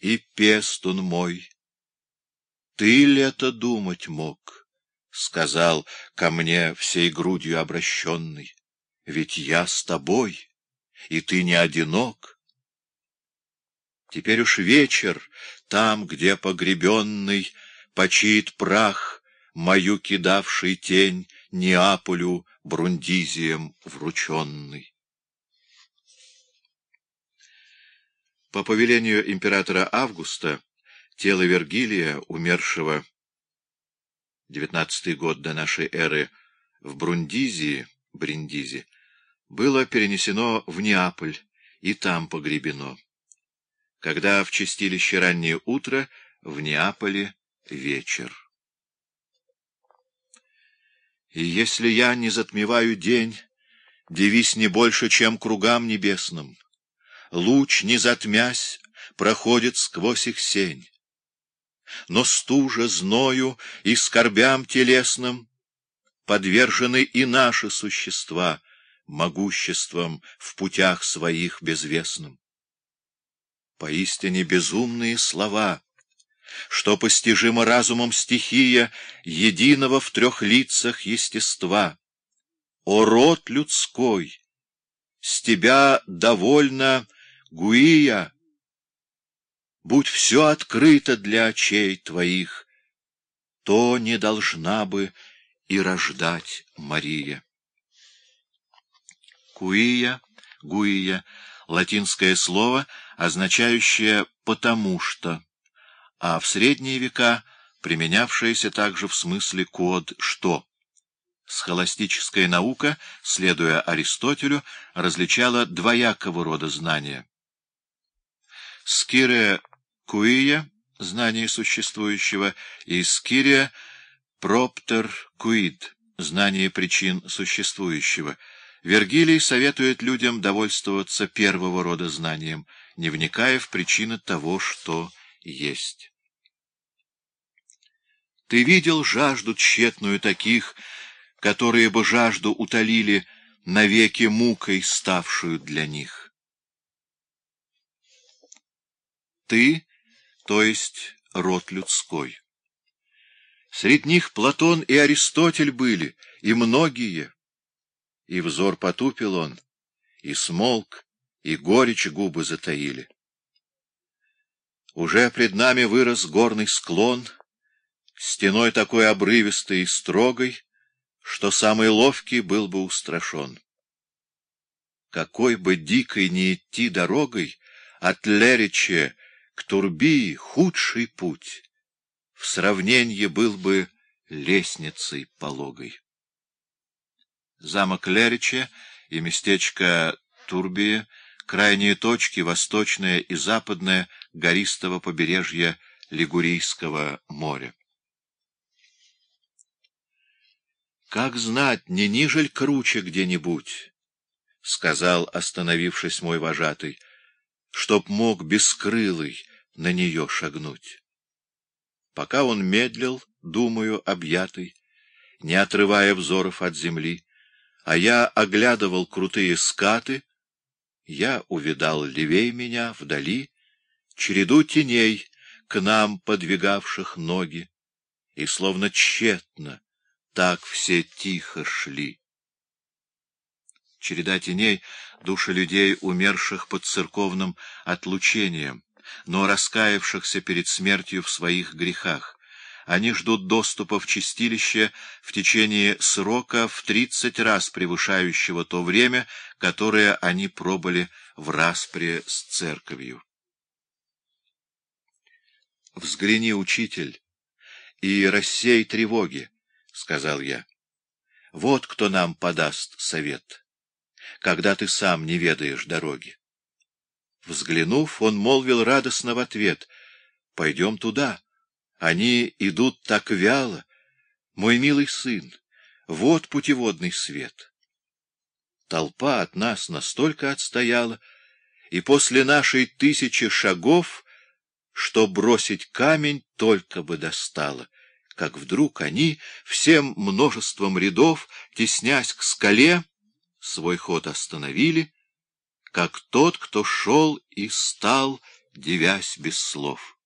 и пестун мой. Ты ли это думать мог? — сказал ко мне всей грудью обращенный. Ведь я с тобой, и ты не одинок. Теперь уж вечер, там, где погребенный почиет прах, мою кидавший тень Неаполю Брундизием врученный. По повелению императора Августа, тело Вергилия, умершего девятнадцатый год до нашей эры в Брундизии, Бриндизи, было перенесено в Неаполь и там погребено. Когда в чистилище раннее утро, в Неаполе вечер. И если я не затмеваю день, Девись не больше, чем кругам небесным. Луч, не затмясь, проходит сквозь их сень. Но стужа, зною и скорбям телесным Подвержены и наши существа Могуществом в путях своих безвестным. Поистине безумные слова — что постижимо разумом стихия единого в трех лицах естества. О род людской! С тебя довольно, Гуия! Будь все открыто для очей твоих, то не должна бы и рождать Мария. Куия, гуия — латинское слово, означающее «потому что» а в средние века применявшееся также в смысле код «что». Схоластическая наука, следуя Аристотелю, различала двоякого рода знания. Скире куия — знание существующего, и скире проптер куид — знание причин существующего. Вергилий советует людям довольствоваться первого рода знанием, не вникая в причины того, что есть. Ты видел жажду тщетную таких, которые бы жажду утолили навеки мукой, ставшую для них? Ты, то есть род людской. Среди них Платон и Аристотель были, и многие. И взор потупил он, и смолк, и горечь губы затаили. Уже пред нами вырос горный склон — стеной такой обрывистой и строгой, что самый ловкий был бы устрашен. Какой бы дикой не идти дорогой, от Лерича к Турбии худший путь, в сравнении был бы лестницей пологой. Замок Лерича и местечко Турбии — крайние точки восточное и западное гористого побережья Лигурийского моря. Как знать, не нижель круче где-нибудь, — сказал, остановившись мой вожатый, — чтоб мог бескрылый на нее шагнуть. Пока он медлил, думаю, объятый, не отрывая взоров от земли, а я оглядывал крутые скаты, я увидал левей меня вдали, череду теней, к нам подвигавших ноги, и словно тщетно, так все тихо шли. Череда теней — души людей, умерших под церковным отлучением, но раскаявшихся перед смертью в своих грехах. Они ждут доступа в чистилище в течение срока в тридцать раз превышающего то время, которое они пробыли в распре с церковью. Взгляни, учитель, и рассей тревоги. — сказал я. — Вот кто нам подаст совет, когда ты сам не ведаешь дороги. Взглянув, он молвил радостно в ответ, — Пойдем туда. Они идут так вяло. Мой милый сын, вот путеводный свет. Толпа от нас настолько отстояла, и после нашей тысячи шагов, что бросить камень только бы достало — как вдруг они всем множеством рядов, теснясь к скале, свой ход остановили, как тот, кто шел и стал девясь без слов.